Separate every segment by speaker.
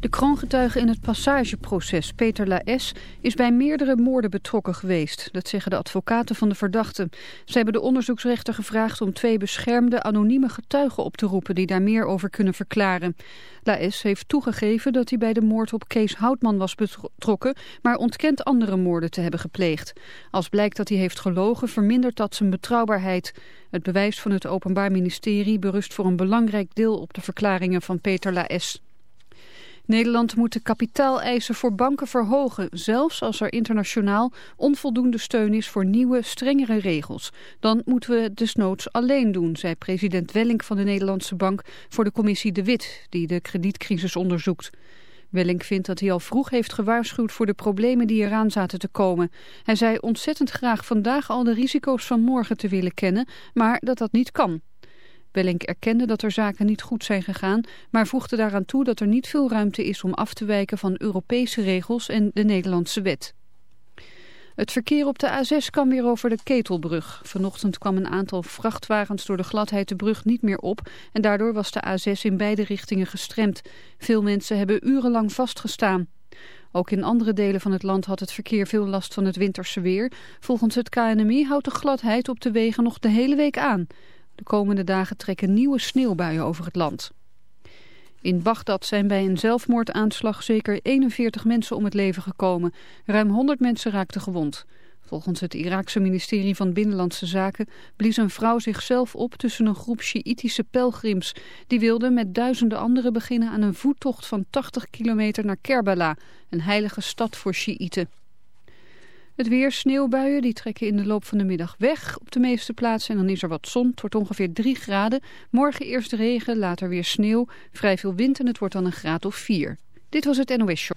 Speaker 1: De kroongetuige in het passageproces, Peter Laes, is bij meerdere moorden betrokken geweest. Dat zeggen de advocaten van de verdachte. Ze hebben de onderzoeksrechter gevraagd om twee beschermde anonieme getuigen op te roepen die daar meer over kunnen verklaren. Laes heeft toegegeven dat hij bij de moord op Kees Houtman was betrokken, maar ontkent andere moorden te hebben gepleegd. Als blijkt dat hij heeft gelogen, vermindert dat zijn betrouwbaarheid. Het bewijs van het Openbaar Ministerie berust voor een belangrijk deel op de verklaringen van Peter Laes. Nederland moet de kapitaaleisen voor banken verhogen, zelfs als er internationaal onvoldoende steun is voor nieuwe, strengere regels. Dan moeten we het desnoods alleen doen, zei president Wellink van de Nederlandse Bank voor de commissie De Wit, die de kredietcrisis onderzoekt. Wellink vindt dat hij al vroeg heeft gewaarschuwd voor de problemen die eraan zaten te komen. Hij zei ontzettend graag vandaag al de risico's van morgen te willen kennen, maar dat dat niet kan. Wellink erkende dat er zaken niet goed zijn gegaan, maar voegde daaraan toe dat er niet veel ruimte is om af te wijken van Europese regels en de Nederlandse wet. Het verkeer op de A6 kan weer over de Ketelbrug. Vanochtend kwam een aantal vrachtwagens door de gladheid de brug niet meer op en daardoor was de A6 in beide richtingen gestremd. Veel mensen hebben urenlang vastgestaan. Ook in andere delen van het land had het verkeer veel last van het winterse weer. Volgens het KNMI houdt de gladheid op de wegen nog de hele week aan. De komende dagen trekken nieuwe sneeuwbuien over het land. In Bagdad zijn bij een zelfmoordaanslag zeker 41 mensen om het leven gekomen. Ruim 100 mensen raakten gewond. Volgens het Iraakse ministerie van Binnenlandse Zaken blies een vrouw zichzelf op tussen een groep Sjiïtische pelgrims. Die wilden met duizenden anderen beginnen aan een voettocht van 80 kilometer naar Kerbala, een heilige stad voor Sjiïten. Het weer, sneeuwbuien, die trekken in de loop van de middag weg op de meeste plaatsen. En dan is er wat zon, het wordt ongeveer 3 graden. Morgen eerst regen, later weer sneeuw, vrij veel wind en het wordt dan een graad of 4. Dit was het NOS Show.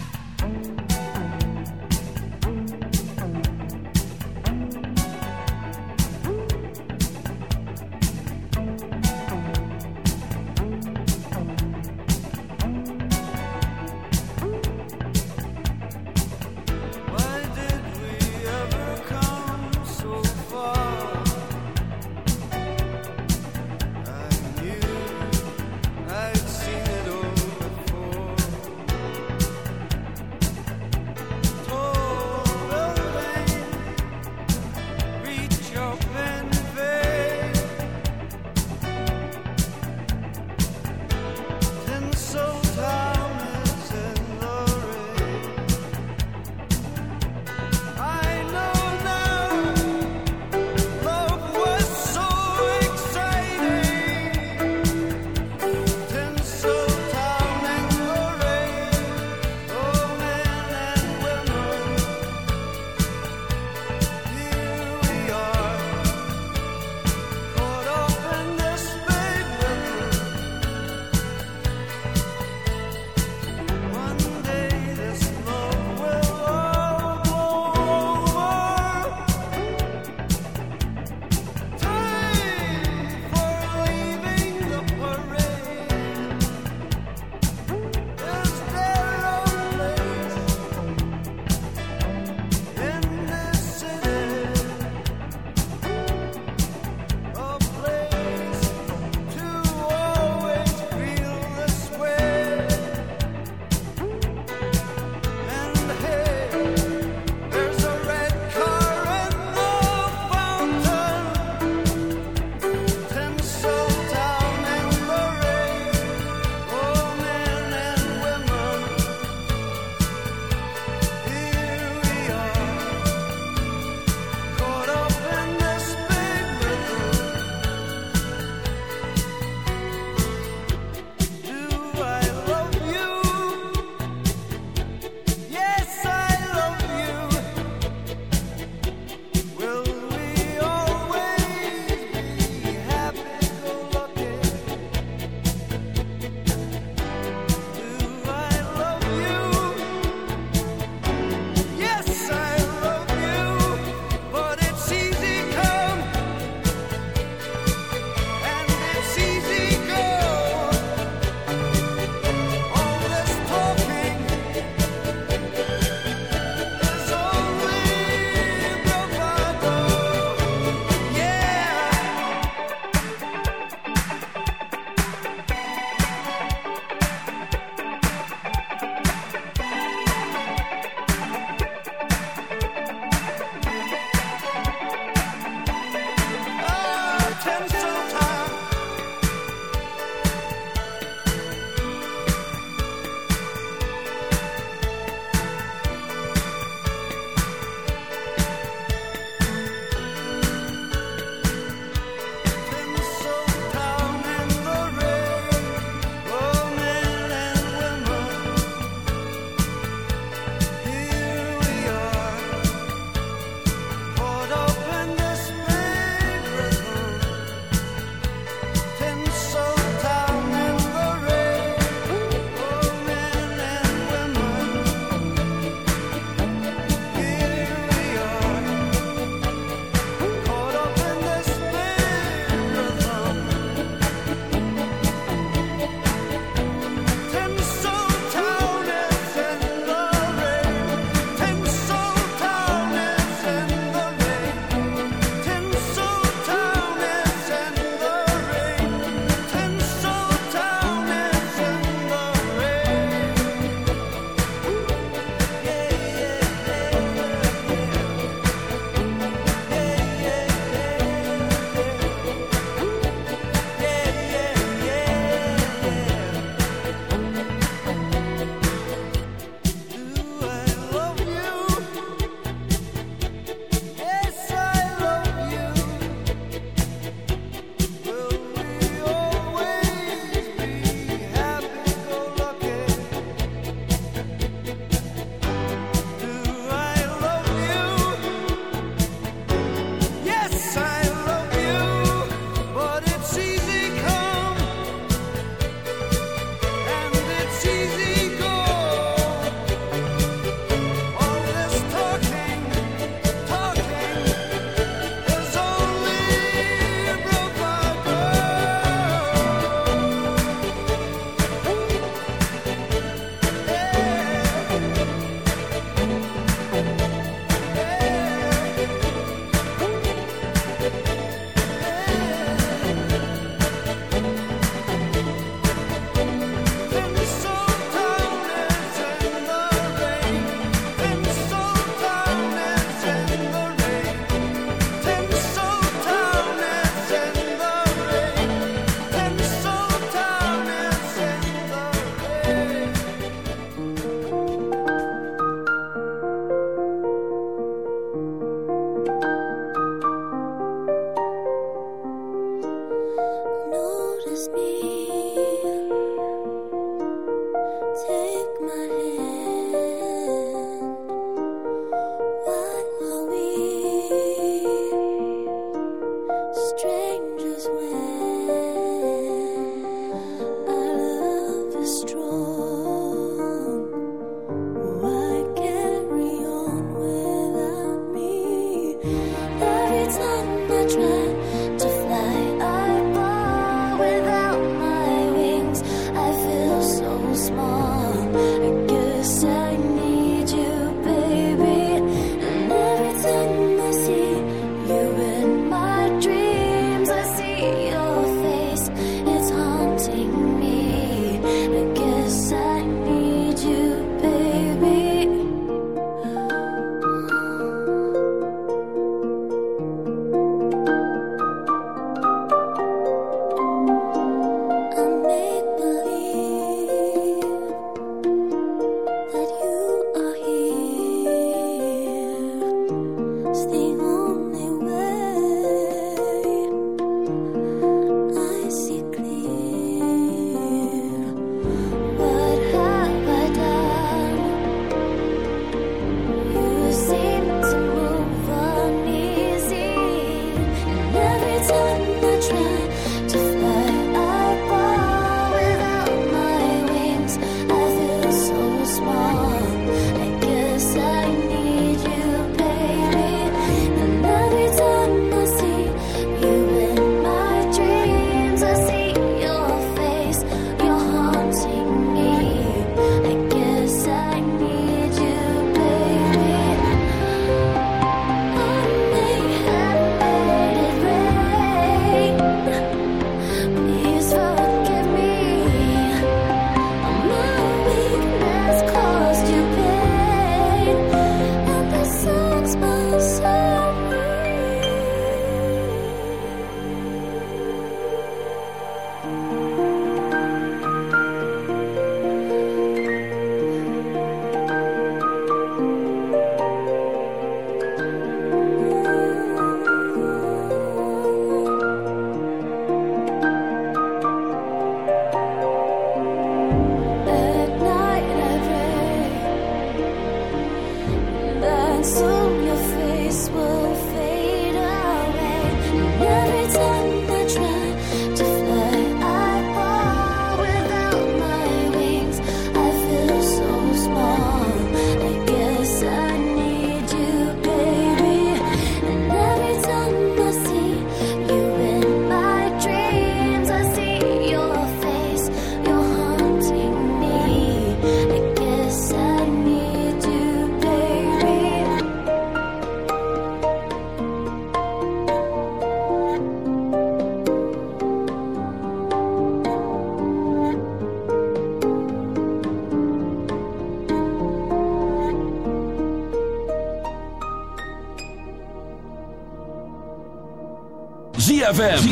Speaker 2: Thank
Speaker 3: you.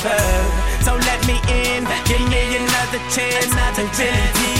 Speaker 4: So let me in, give me another chance. Really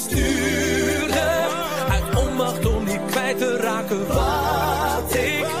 Speaker 2: maken wat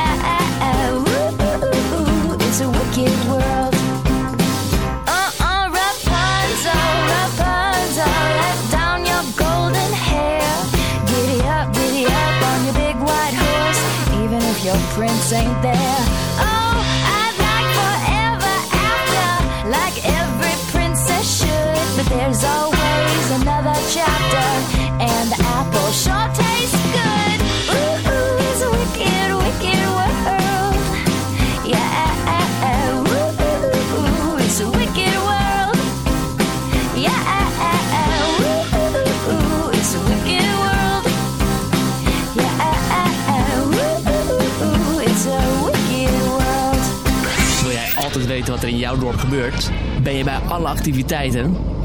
Speaker 3: there's always another chapter, and the apple sure tastes good. Ooh, ooh, it's a wicked, wicked world. Yeah, ooh, ooh, it's a wicked world. Yeah, ooh, ooh, it's a wicked world. Yeah, ooh, ooh, it's a wicked world.
Speaker 5: Wil jij altijd weten wat er in jouw dorp gebeurt? Ben je bij alle activiteiten?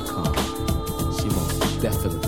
Speaker 6: Khan, Chaka Khan. She most definitely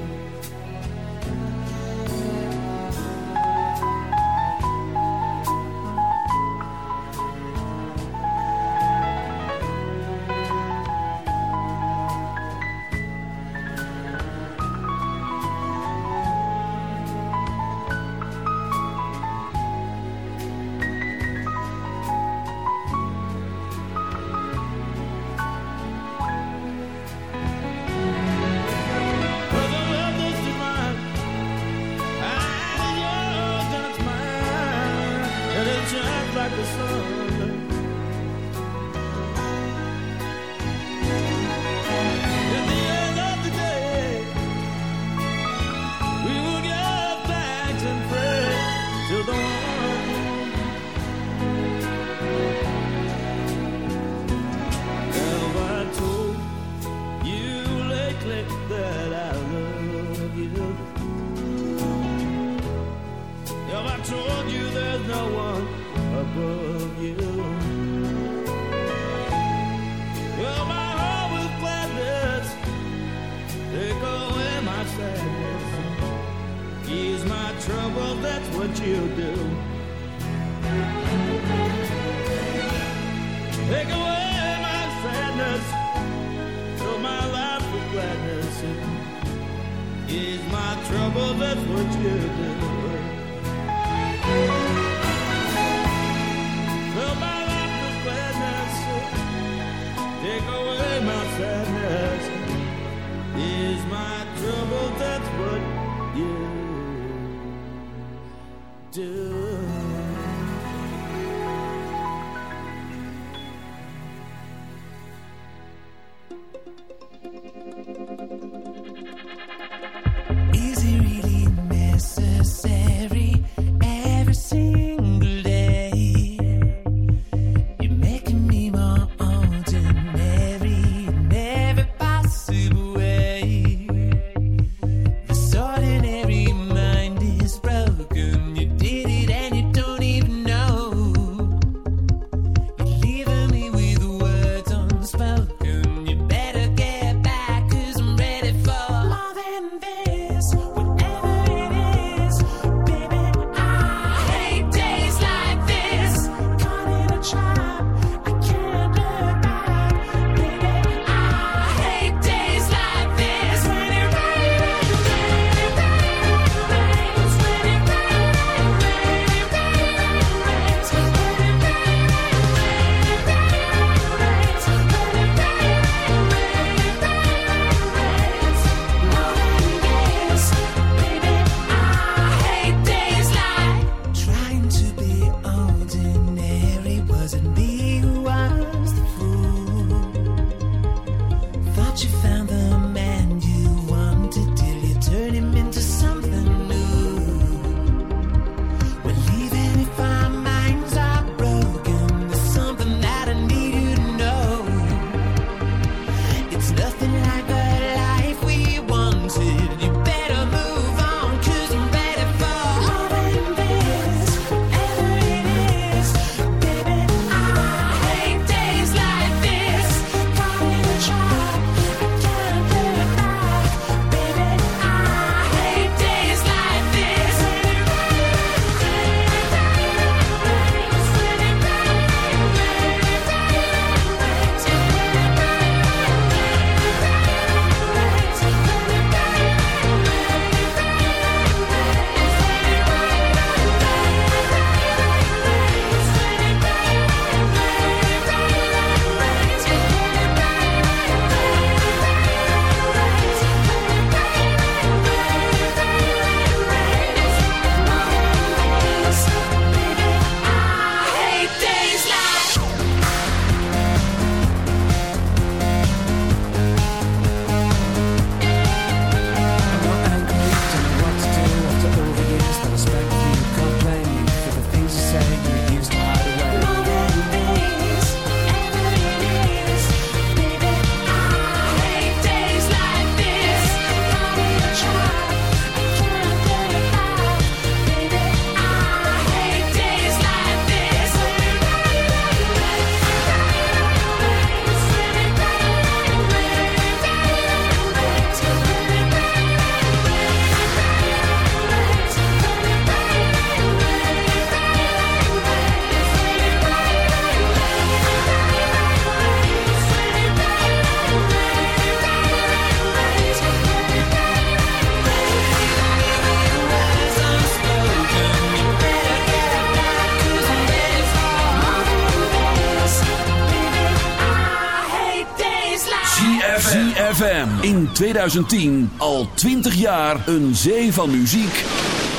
Speaker 7: In
Speaker 8: 2010 al 20 jaar een zee van muziek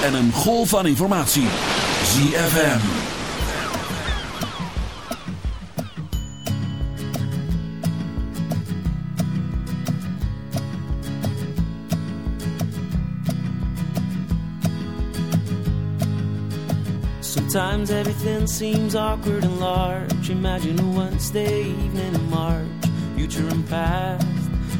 Speaker 8: en een golf van informatie. ZFM.
Speaker 4: Sometimes everything seems awkward and large. Imagine a Wednesday evening in March, future and past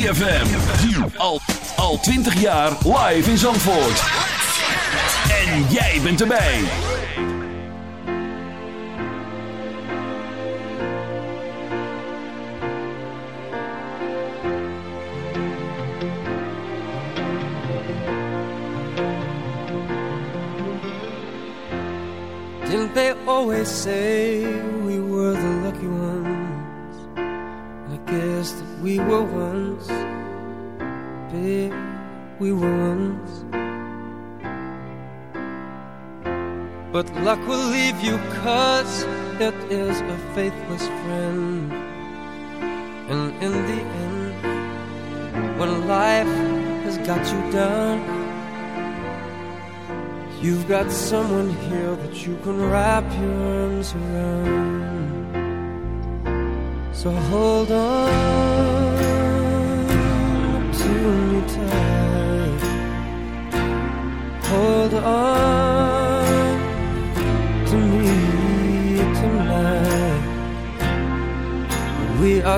Speaker 8: ZFM. Al, al 20 jaar live in Zandvoort. En jij bent erbij.
Speaker 9: Didn't they always say faithless friend. And in the end, when life has got you down, You've got someone here that you can wrap your arms around. So hold on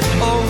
Speaker 9: Oh.